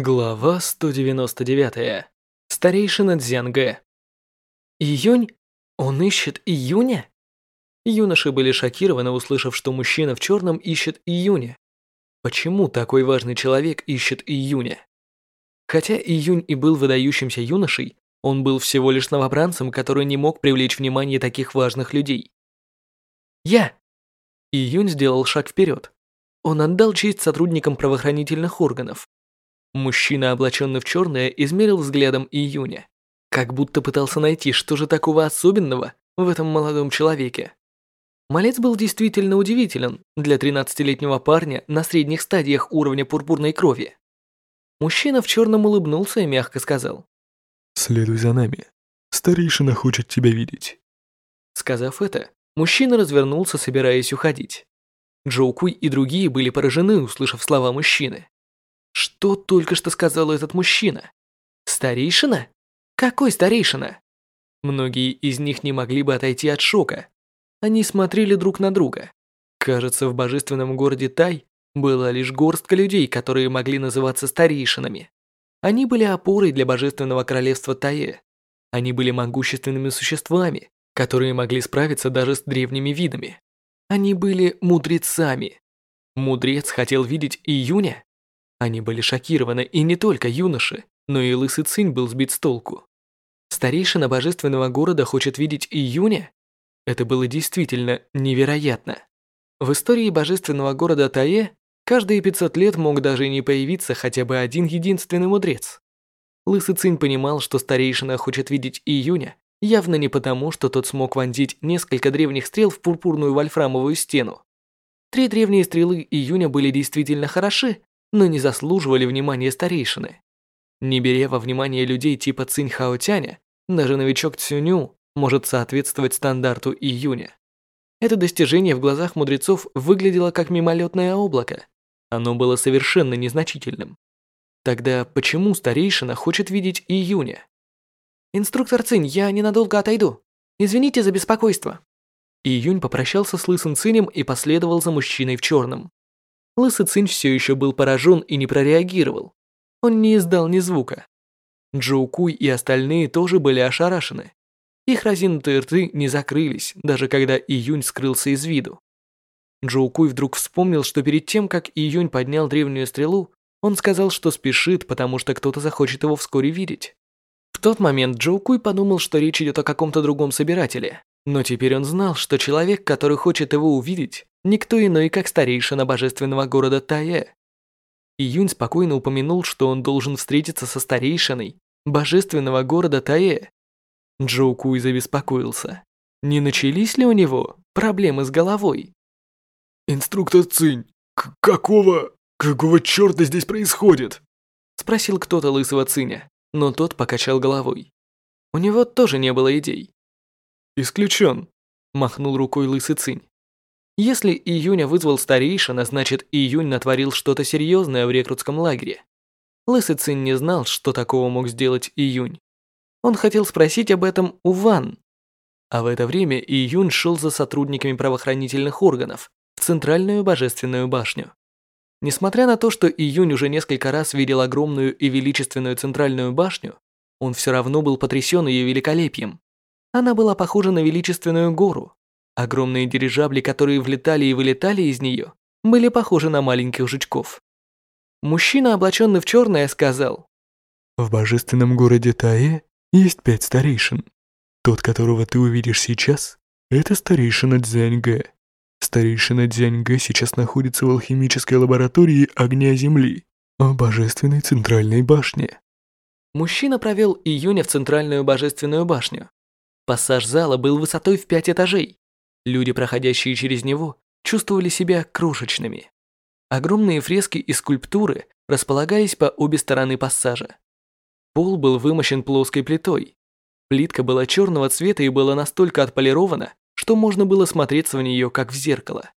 Глава 199. Старейшина Дзянгэ. Июнь? Он ищет июня? Юноши были шокированы, услышав, что мужчина в черном ищет июня. Почему такой важный человек ищет июня? Хотя июнь и был выдающимся юношей, он был всего лишь новобранцем, который не мог привлечь внимание таких важных людей. Я! Июнь сделал шаг вперед. Он отдал честь сотрудникам правоохранительных органов. Мужчина, облаченный в черное, измерил взглядом июня, как будто пытался найти, что же такого особенного в этом молодом человеке. Малец был действительно удивителен для 13-летнего парня на средних стадиях уровня пурпурной крови. Мужчина в черном улыбнулся и мягко сказал. «Следуй за нами. Старейшина хочет тебя видеть». Сказав это, мужчина развернулся, собираясь уходить. Джоу Куй и другие были поражены, услышав слова мужчины. Что только что сказал этот мужчина? Старейшина? Какой старейшина? Многие из них не могли бы отойти от шока. Они смотрели друг на друга. Кажется, в божественном городе Тай была лишь горстка людей, которые могли называться старейшинами. Они были опорой для божественного королевства Тае. Они были могущественными существами, которые могли справиться даже с древними видами. Они были мудрецами. Мудрец хотел видеть июня? Они были шокированы, и не только юноши, но и лысый цинь был сбит с толку. Старейшина божественного города хочет видеть июня? Это было действительно невероятно. В истории божественного города Тае каждые 500 лет мог даже не появиться хотя бы один единственный мудрец. Лысый Цинь понимал, что старейшина хочет видеть июня, явно не потому, что тот смог вонзить несколько древних стрел в пурпурную вольфрамовую стену. Три древние стрелы июня были действительно хороши, но не заслуживали внимания старейшины. Не беря во внимание людей типа Цинь Хаотяня, даже новичок Цюню может соответствовать стандарту июня. Это достижение в глазах мудрецов выглядело как мимолетное облако. Оно было совершенно незначительным. Тогда почему старейшина хочет видеть июня? «Инструктор Цинь, я ненадолго отойду. Извините за беспокойство». Июнь попрощался с лысым Цинем и последовал за мужчиной в черном. Лысый Цинь все еще был поражен и не прореагировал. Он не издал ни звука. Джоу Куй и остальные тоже были ошарашены. Их разинутые рты не закрылись, даже когда Июнь скрылся из виду. Джоу Куй вдруг вспомнил, что перед тем, как Июнь поднял древнюю стрелу, он сказал, что спешит, потому что кто-то захочет его вскоре видеть. В тот момент Джоу Куй подумал, что речь идет о каком-то другом собирателе, но теперь он знал, что человек, который хочет его увидеть, никто иной, как старейшина божественного города Тае. Июнь спокойно упомянул, что он должен встретиться со старейшиной божественного города Тае. Джоу Куй забеспокоился. Не начались ли у него проблемы с головой? «Инструктор Цинь, какого... какого черта здесь происходит?» Спросил кто-то лысого Циня, но тот покачал головой. У него тоже не было идей. «Исключен», – махнул рукой лысый Цинь. Если Июня вызвал старейшина, значит Июнь натворил что-то серьезное в рекрутском лагере. Лысый Цин не знал, что такого мог сделать Июнь. Он хотел спросить об этом у Ван. А в это время Июнь шел за сотрудниками правоохранительных органов в Центральную Божественную башню. Несмотря на то, что Июнь уже несколько раз видел огромную и величественную Центральную башню, он все равно был потрясен ее великолепием. Она была похожа на величественную гору, Огромные дирижабли, которые влетали и вылетали из нее, были похожи на маленьких жучков. Мужчина, облаченный в черное, сказал. «В божественном городе Тае есть пять старейшин. Тот, которого ты увидишь сейчас, это старейшина Дзяньгэ. Старейшина Дзяньгэ сейчас находится в алхимической лаборатории огня Земли, в божественной центральной башне». Мужчина провел июня в центральную божественную башню. Пассаж зала был высотой в пять этажей. Люди, проходящие через него, чувствовали себя крошечными. Огромные фрески и скульптуры располагались по обе стороны пассажа. Пол был вымощен плоской плитой. Плитка была черного цвета и была настолько отполирована, что можно было смотреться в нее как в зеркало.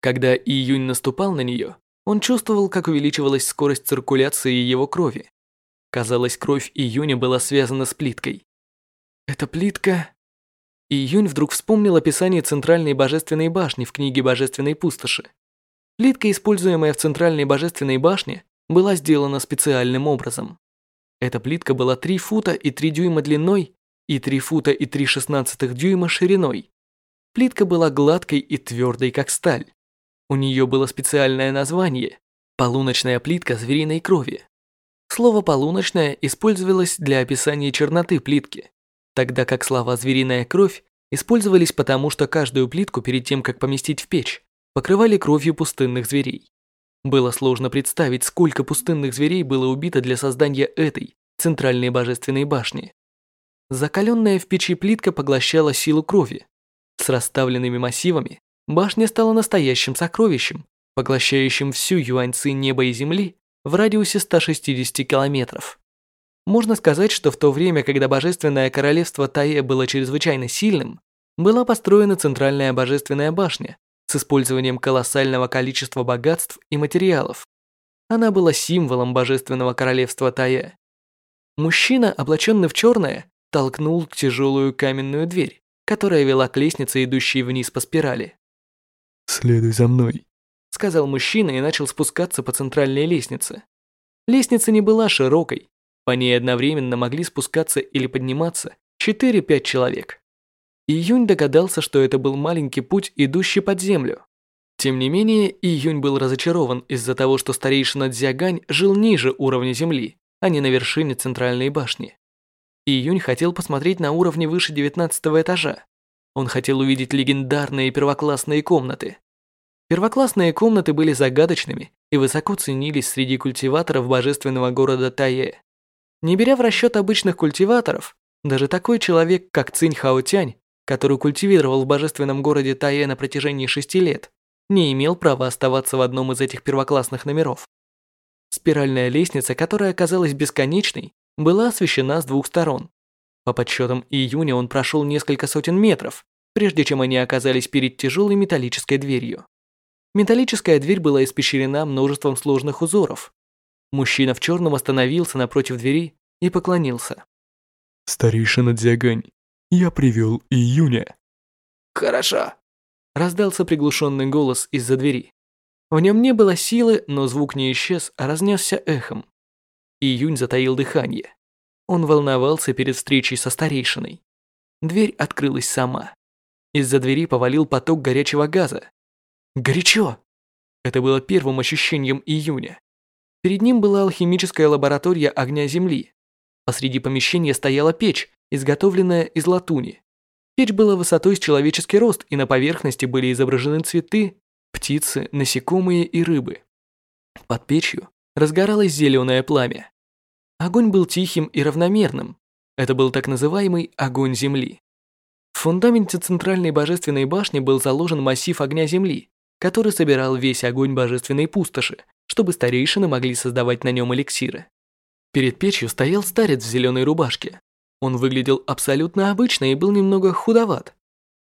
Когда Июнь наступал на нее, он чувствовал, как увеличивалась скорость циркуляции его крови. Казалось, кровь Июня была связана с плиткой. Эта плитка Июнь вдруг вспомнил описание Центральной Божественной Башни в книге Божественной Пустоши. Плитка, используемая в Центральной Божественной Башне, была сделана специальным образом. Эта плитка была 3 фута и 3 дюйма длиной и 3 фута и 3 шестнадцатых дюйма шириной. Плитка была гладкой и твердой, как сталь. У нее было специальное название – полуночная плитка звериной крови. Слово «полуночная» использовалось для описания черноты плитки, тогда как слова «звериная кровь» использовались потому, что каждую плитку перед тем, как поместить в печь, покрывали кровью пустынных зверей. Было сложно представить, сколько пустынных зверей было убито для создания этой центральной божественной башни. Закаленная в печи плитка поглощала силу крови. С расставленными массивами башня стала настоящим сокровищем, поглощающим всю юаньцы неба и земли в радиусе 160 километров. Можно сказать, что в то время, когда божественное королевство Тае было чрезвычайно сильным, была построена центральная божественная башня с использованием колоссального количества богатств и материалов. Она была символом божественного королевства Тае. Мужчина, облаченный в черное, толкнул тяжелую каменную дверь, которая вела к лестнице, идущей вниз по спирали. «Следуй за мной», — сказал мужчина и начал спускаться по центральной лестнице. Лестница не была широкой, по ней одновременно могли спускаться или подниматься 4-5 человек. Июнь догадался, что это был маленький путь, идущий под землю. Тем не менее, Июнь был разочарован из-за того, что старейшина Дзягань жил ниже уровня земли, а не на вершине центральной башни. Июнь хотел посмотреть на уровне выше 19 этажа. Он хотел увидеть легендарные первоклассные комнаты. Первоклассные комнаты были загадочными и высоко ценились среди культиваторов божественного города Тае. Не беря в расчет обычных культиваторов, даже такой человек, как Цинь Хаотянь, который культивировал в божественном городе Тае на протяжении шести лет, не имел права оставаться в одном из этих первоклассных номеров. Спиральная лестница, которая оказалась бесконечной, была освещена с двух сторон. По подсчетам июня он прошел несколько сотен метров, прежде чем они оказались перед тяжелой металлической дверью. Металлическая дверь была испещрена множеством сложных узоров, Мужчина в черном остановился напротив двери и поклонился. «Старейшина Дзягань, я привел июня». «Хорошо», – раздался приглушенный голос из-за двери. В нем не было силы, но звук не исчез, а разнесся эхом. Июнь затаил дыхание. Он волновался перед встречей со старейшиной. Дверь открылась сама. Из-за двери повалил поток горячего газа. Горячо! Это было первым ощущением июня. Перед ним была алхимическая лаборатория огня Земли. Посреди помещения стояла печь, изготовленная из латуни. Печь была высотой с человеческий рост, и на поверхности были изображены цветы, птицы, насекомые и рыбы. Под печью разгоралось зеленое пламя. Огонь был тихим и равномерным. Это был так называемый огонь Земли. В фундаменте центральной божественной башни был заложен массив огня Земли, который собирал весь огонь божественной пустоши, чтобы старейшины могли создавать на нем эликсиры. Перед печью стоял старец в зеленой рубашке. Он выглядел абсолютно обычно и был немного худоват,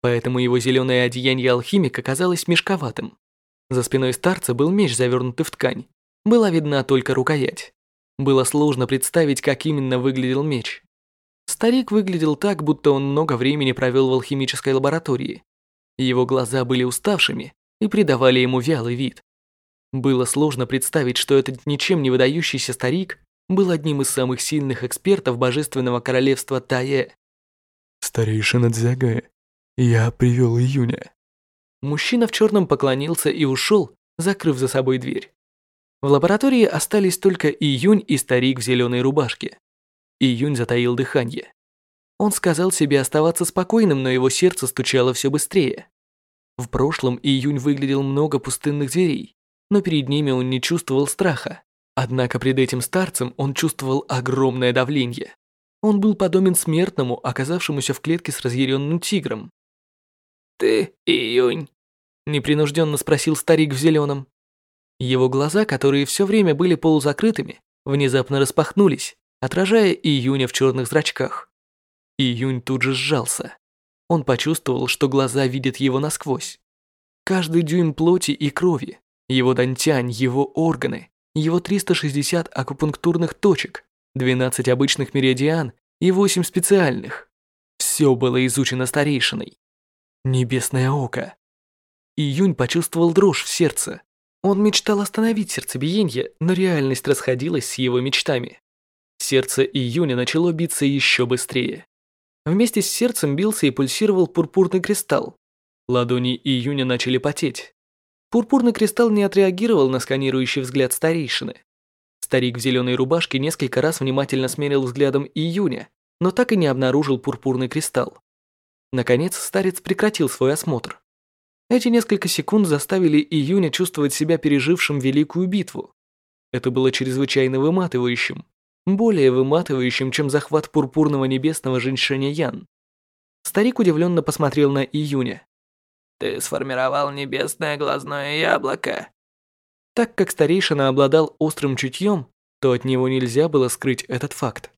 поэтому его зеленое одеяние алхимика казалось мешковатым. За спиной старца был меч, завернутый в ткань. Была видна только рукоять. Было сложно представить, как именно выглядел меч. Старик выглядел так, будто он много времени провел в алхимической лаборатории. Его глаза были уставшими и придавали ему вялый вид. Было сложно представить, что этот ничем не выдающийся старик был одним из самых сильных экспертов Божественного Королевства Тае. «Старейшина Дзягая, я привел июня». Мужчина в черном поклонился и ушел, закрыв за собой дверь. В лаборатории остались только Июнь и старик в зеленой рубашке. Июнь затаил дыхание. Он сказал себе оставаться спокойным, но его сердце стучало все быстрее. В прошлом Июнь выглядел много пустынных зверей, но перед ними он не чувствовал страха. Однако пред этим старцем он чувствовал огромное давление. Он был подобен смертному, оказавшемуся в клетке с разъяренным тигром. «Ты Июнь?» – непринужденно спросил старик в зеленом. Его глаза, которые все время были полузакрытыми, внезапно распахнулись, отражая Июня в черных зрачках. Июнь тут же сжался. Он почувствовал, что глаза видят его насквозь. Каждый дюйм плоти и крови, его дантянь, его органы, его 360 акупунктурных точек, 12 обычных меридиан и 8 специальных. Все было изучено старейшиной. Небесное око. Июнь почувствовал дрожь в сердце. Он мечтал остановить сердцебиение, но реальность расходилась с его мечтами. Сердце Июня начало биться еще быстрее. Вместе с сердцем бился и пульсировал пурпурный кристалл. Ладони Июня начали потеть. Пурпурный кристалл не отреагировал на сканирующий взгляд старейшины. Старик в зеленой рубашке несколько раз внимательно смерил взглядом Июня, но так и не обнаружил пурпурный кристалл. Наконец старец прекратил свой осмотр. Эти несколько секунд заставили Июня чувствовать себя пережившим великую битву. Это было чрезвычайно выматывающим, более выматывающим, чем захват пурпурного небесного женьшеня Ян. Старик удивленно посмотрел на Июня. «Ты сформировал небесное глазное яблоко». Так как старейшина обладал острым чутьем, то от него нельзя было скрыть этот факт.